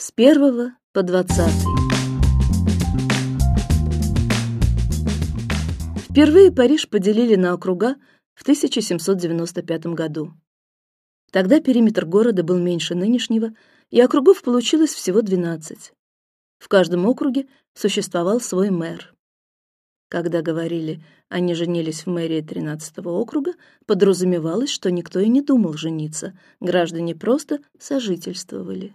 с первого по двадцатый. Впервые Париж поделили на округа в 1795 году. Тогда периметр города был меньше нынешнего, и округов получилось всего двенадцать. В каждом округе существовал свой мэр. Когда говорили, они женились в мэрии тринадцатого округа, подразумевалось, что никто и не думал жениться, граждане просто сожительствовали.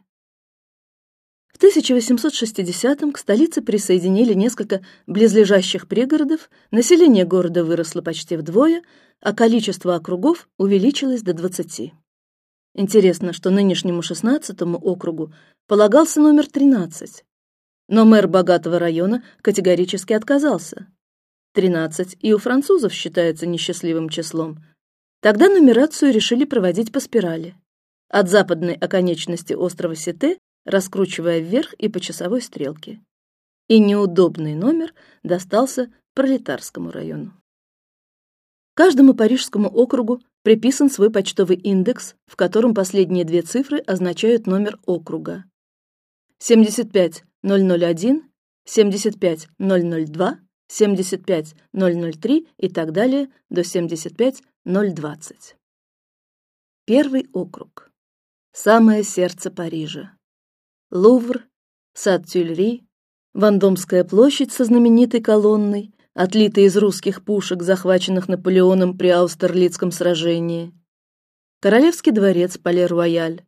В 1860-м к столице присоединили несколько близлежащих пригородов, население города выросло почти вдвое, а количество округов увеличилось до двадцати. Интересно, что нынешнему шестнадцатому округу полагался номер тринадцать, но мэр богатого района категорически отказался. Тринадцать и у французов считается несчастливым числом. Тогда нумерацию решили проводить по спирали от западной оконечности острова Сите раскручивая вверх и по часовой стрелке. И неудобный номер достался пролетарскому району. Каждому парижскому округу приписан свой почтовый индекс, в котором последние две цифры означают номер округа. 75001, 75002, 75003 и так далее до 75020. Первый округ. Самое сердце Парижа. Лувр, сад Тюльри, Вандомская площадь со знаменитой колонной, отлитой из русских пушек, захваченных Наполеоном при Аустерлицком сражении, Королевский дворец Пале-Рояль,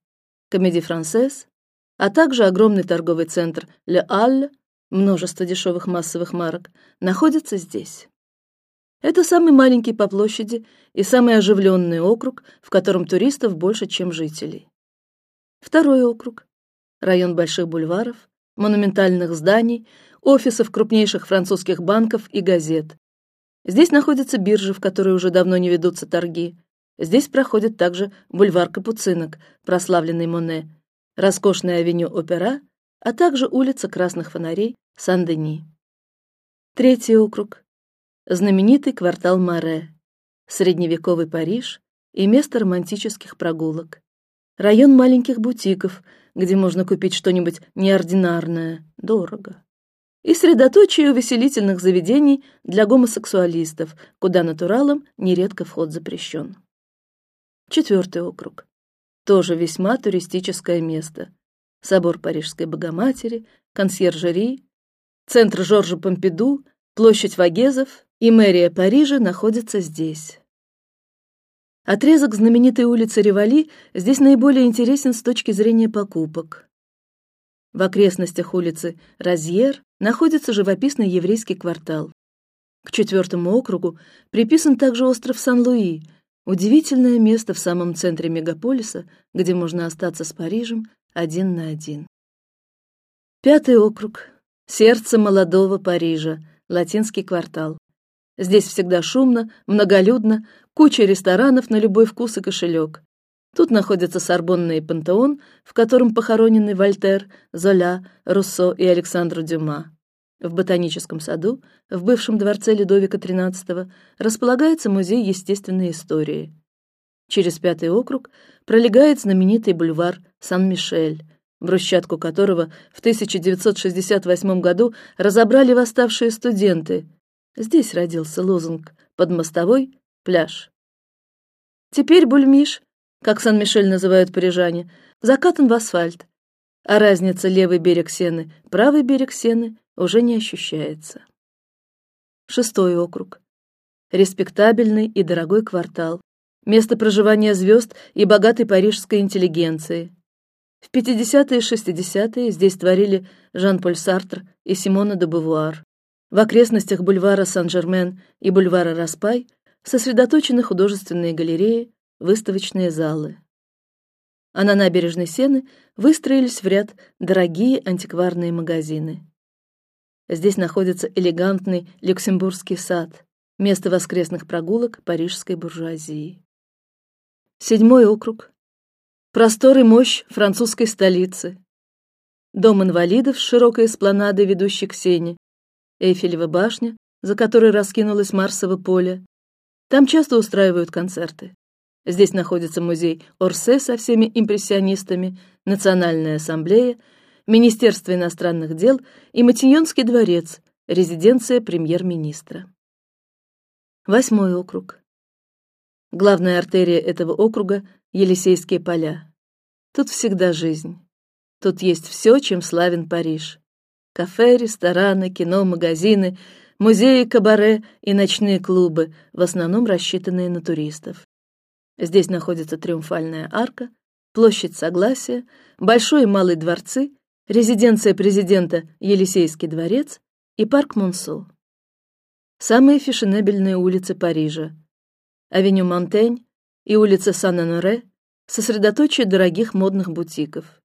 Комедий Францез, а также огромный торговый центр Ле Аль, множество дешевых массовых марок, находятся здесь. Это самый маленький по площади и самый оживленный округ, в котором туристов больше, чем жителей. Второй округ район больших бульваров, монументальных зданий, офисов крупнейших французских банков и газет. Здесь находится биржа, в которой уже давно не ведутся торги. Здесь проходит также бульвар Капуцинок, прославленный Моне, роскошная авеню Опера, а также улица Красных фонарей Сан-Дени. Третий округ, знаменитый квартал Маре, средневековый Париж и место романтических прогулок, район маленьких бутиков, где можно купить что-нибудь неординарное, дорого, и средоточие увеселительных заведений для гомосексуалистов, куда натуралам нередко вход запрещен. Четвертый округ, тоже весьма туристическое место. Собор Парижской Богоматери, консьержери, центр Жоржа Помпиду, площадь Вагезов и мэрия Парижа находятся здесь. Отрезок знаменитой улицы Ревали здесь наиболее интересен с точки зрения покупок. В окрестностях улицы Разьер находится живописный еврейский квартал. К четвертому округу приписан также остров Сан-Луи, удивительное место в самом центре мегаполиса, где можно остаться с Парижем один на один. Пятый округ, сердце молодого Парижа, латинский квартал. Здесь всегда шумно, многолюдно, куча ресторанов на любой вкус и кошелек. Тут находится Сорбонна и Пантеон, в котором похоронены Вольтер, Золя, Руссо и Александр Дюма. В ботаническом саду, в бывшем дворце Людовика XIII, располагается музей естественной истории. Через пятый округ пролегает знаменитый бульвар Сан-Мишель, брусчатку которого в 1968 году разобрали восставшие студенты. Здесь родился лозунг под мостовой пляж. Теперь Бульмиш, как Сан-Мишель называют парижане, закатан в асфальт, а разница левый берег Сены, правый берег Сены уже не ощущается. Шестой округ, респектабельный и дорогой квартал, место проживания звезд и богатой парижской интеллигенции. В 50-е и 60-е здесь творили Жан-Поль Сартр и Симона де Бувуар. В окрестностях бульвара Сан-Жермен и бульвара Распай сосредоточены художественные галереи, выставочные залы. А на набережной Сены выстроились в ряд дорогие антикварные магазины. Здесь находится элегантный Люксембургский сад, место воскресных прогулок парижской буржуазии. Седьмой округ, простор и мощь французской столицы, дом инвалидов с широкой ведущей к Сене, Эйфелева башня, за которой раскинулось Марсово поле, там часто устраивают концерты. Здесь находится музей Орсе со всеми импрессионистами, Национальная ассамблея, Министерство иностранных дел и Матиньонский дворец, резиденция премьер-министра. Восьмой округ. Главная артерия этого округа — Елисейские поля. Тут всегда жизнь. Тут есть все, чем славен Париж: кафе, рестораны, кино, магазины, музеи, кабаре и ночные клубы, в основном рассчитанные на туристов. Здесь находится Триумфальная арка, площадь Согласия, большой и малый дворцы, резиденция президента Елисейский дворец и парк Монсо. Самые фешенебельные улицы Парижа: авеню Монтень и улица Сан-Аноре, сосредоточие дорогих модных бутиков.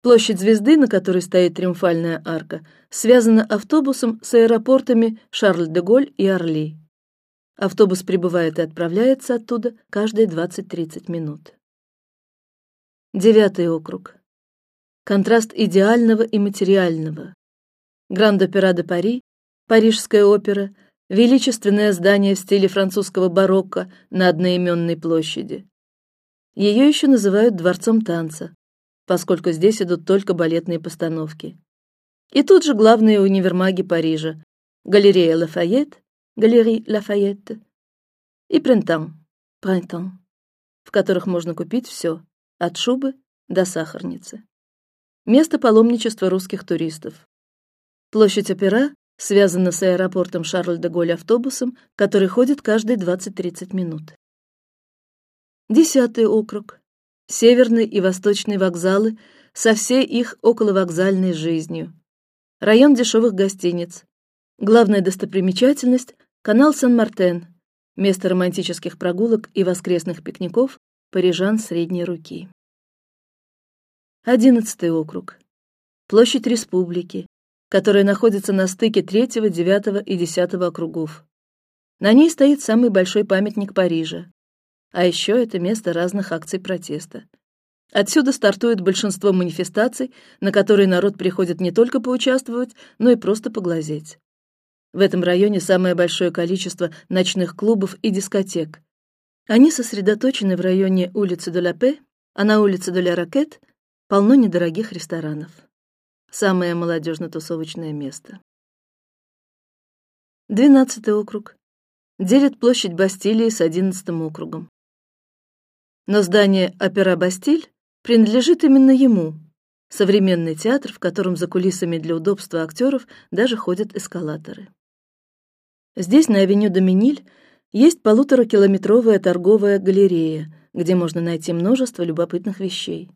Площадь Звезды, на которой стоит Триумфальная арка, связана автобусом с аэропортами Шарль-де-Голь и Орли. Автобус прибывает и отправляется оттуда каждые 20-30 минут. Девятый округ. Контраст идеального и материального. Гранд-опера де Пари, Парижская опера, величественное здание в стиле французского барокко на одноименной площади. Ее еще называют дворцом танца, поскольку здесь идут только балетные постановки. И тут же главные универмаги Парижа: галерея Лафайет, галерея Лафайет и Принтам, Принтам, в которых можно купить все, от шубы до сахарницы. Место паломничества русских туристов. Площадь Опера связана с аэропортом Шарль-де-Голь автобусом, который ходит каждые 20-30 минут. Десятый округ северный и восточный вокзалы со всей их околовокзальной жизнью, район дешевых гостиниц, главная достопримечательность канал Сен-Мартен, место романтических прогулок и воскресных пикников парижан средней руки. Одиннадцатый округ, площадь Республики, которая находится на стыке третьего, девятого и десятого округов. На ней стоит самый большой памятник Парижа а еще это место разных акций протеста. Отсюда стартует большинство манифестаций, на которые народ приходит не только поучаствовать, но и просто поглазеть. В этом районе самое большое количество ночных клубов и дискотек. Они сосредоточены в районе улицы де ла Пе, а на улице де ла Ракет полно недорогих ресторанов. Самое молодежно-тусовочное место. Двенадцатый округ делит площадь Бастилии с одиннадцатым округом но здание Опера Бастиль принадлежит именно ему. Современный театр, в котором за кулисами для удобства актеров даже ходят эскалаторы. Здесь на авеню Доминиль есть полуторакилометровая торговая галерея, где можно найти множество любопытных вещей.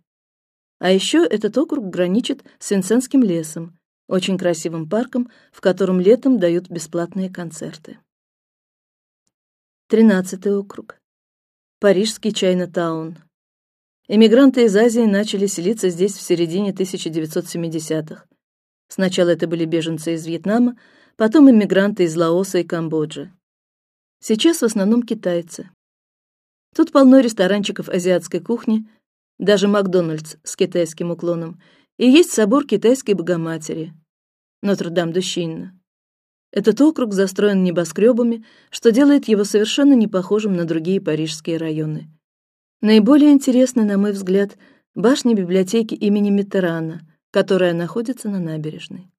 А еще этот округ граничит с Винсентским лесом, очень красивым парком, в котором летом дают бесплатные концерты. Тринадцатый округ парижский Чайна-таун. Эмигранты из Азии начали селиться здесь в середине 1970-х. Сначала это были беженцы из Вьетнама, потом иммигранты из Лаоса и Камбоджи. Сейчас в основном китайцы. Тут полно ресторанчиков азиатской кухни, даже Макдональдс с китайским уклоном, и есть собор китайской Богоматери, Нотр-Дам-де-Щинна. Этот округ застроен небоскребами, что делает его совершенно не похожим на другие парижские районы. Наиболее интересны, на мой взгляд, башня библиотеки имени Миттерана, которая находится на набережной.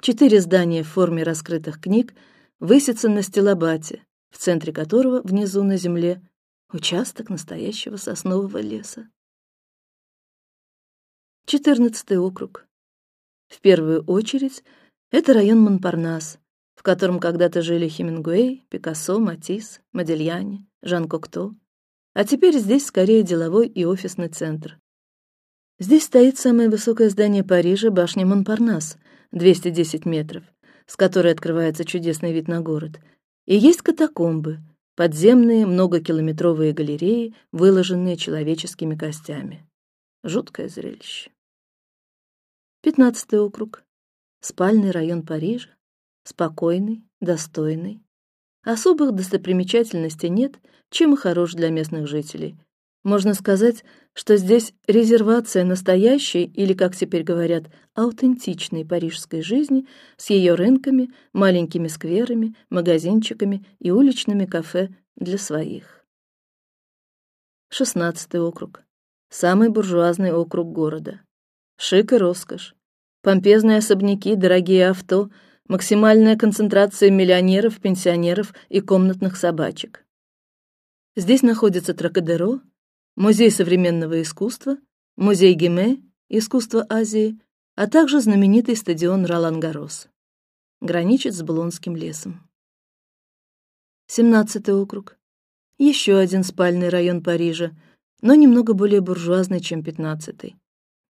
Четыре здания в форме раскрытых книг высятся на стелобате, в центре которого внизу на земле участок настоящего соснового леса. Четырнадцатый округ. В первую очередь это район Монпарнас, в котором когда-то жили Хемингуэй, Пикассо, Матисс, Модельяне, Жан Кокто, а теперь здесь скорее деловой и офисный центр. Здесь стоит самое высокое здание Парижа, башня Монпарнас, 210 метров, с которой открывается чудесный вид на город, и есть катакомбы, подземные многокилометровые галереи, выложенные человеческими костями. Жуткое зрелище. Пятнадцатый округ спальный район Парижа, спокойный, достойный. Особых достопримечательностей нет, чем и хорош для местных жителей. Можно сказать, что здесь резервация настоящей или, как теперь говорят, аутентичной парижской жизни с ее рынками, маленькими скверами, магазинчиками и уличными кафе для своих. Шестнадцатый округ, самый буржуазный округ города. шик и роскошь, помпезные особняки, дорогие авто, максимальная концентрация миллионеров, пенсионеров и комнатных собачек. Здесь находится Тракадеро, музей современного искусства, музей Гиме, искусство Азии, а также знаменитый стадион Ролан-Гарос. Граничит с Булонским лесом. Семнадцатый округ. Еще один спальный район Парижа, но немного более буржуазный, чем пятнадцатый.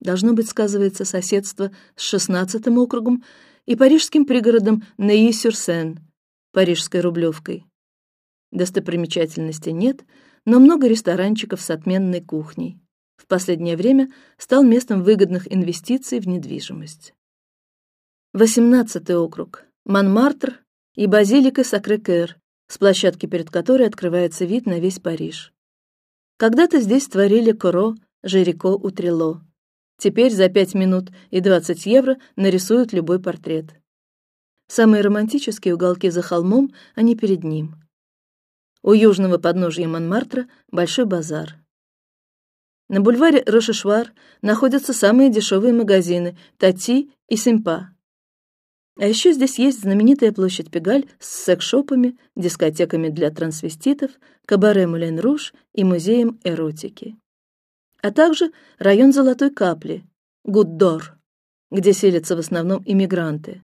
Должно быть сказывается соседство с шестнадцатым округом и парижским пригородом Ней-сюр-Сен, парижской рублевкой. Достопримечательностей нет, но много ресторанчиков с отменной кухней. В последнее время стал местом выгодных инвестиций в недвижимость. Восемнадцатый округ, Монмартр и базилика Сакрекер, с площадки перед которой открывается вид на весь Париж. Когда-то здесь творили Коро, Жирико, Утрело. Теперь за пять минут и двадцать евро нарисуют любой портрет. Самые романтические уголки за холмом, а не перед ним. У южного подножия Монмартра большой базар. На бульваре Рошешвар находятся самые дешевые магазины Тати и Симпа. А еще здесь есть знаменитая площадь Пегаль с секс-шопами, дискотеками для трансвеститов, кабаре Мулен Руж и музеем эротики, а также район Золотой Капли, Гуддор, где селятся в основном иммигранты.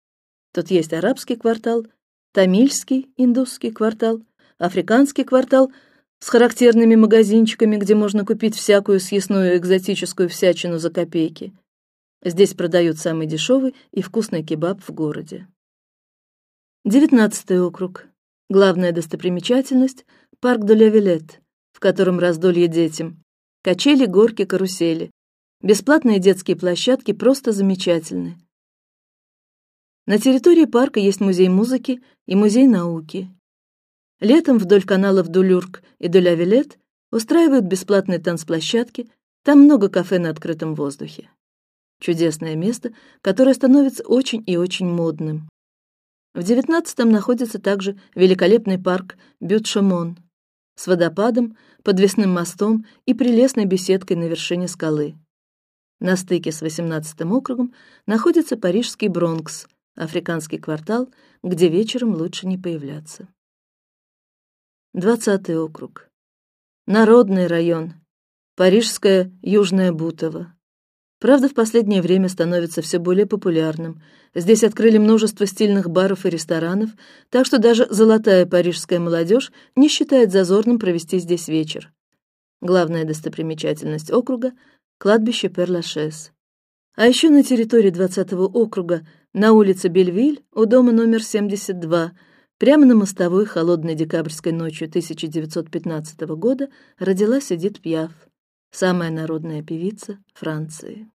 Тут есть арабский квартал, тамильский индусский квартал, африканский квартал с характерными магазинчиками, где можно купить всякую съестную экзотическую всячину за копейки, Здесь продают самый дешевый и вкусный кебаб в городе. Девятнадцатый округ. Главная достопримечательность – парк де Левилет, в котором раздолье детям, качели, горки, карусели, бесплатные детские площадки просто замечательны. На территории парка есть музей музыки и музей науки. Летом вдоль каналов Дулюрк и де Левилет устраивают бесплатные танцплощадки, там много кафе на открытом воздухе. Чудесное место, которое становится очень и очень модным. В девятнадцатом находится также великолепный парк Бютшамон с водопадом, подвесным мостом и прелестной беседкой на вершине скалы. На стыке с восемнадцатым округом находится парижский Бронкс, африканский квартал, где вечером лучше не появляться. Двадцатый округ, народный район, парижская Южная Бутово. Правда, в последнее время становится все более популярным. Здесь открыли множество стильных баров и ресторанов, так что даже золотая парижская молодежь не считает зазорным провести здесь вечер. Главная достопримечательность округа — кладбище Перлашес. А еще на территории 20-го округа, на улице Бельвиль, у дома номер 72, прямо на мостовой холодной декабрьской ночью 1915 года родилась Эдит Пьяф самая народная певица Франции.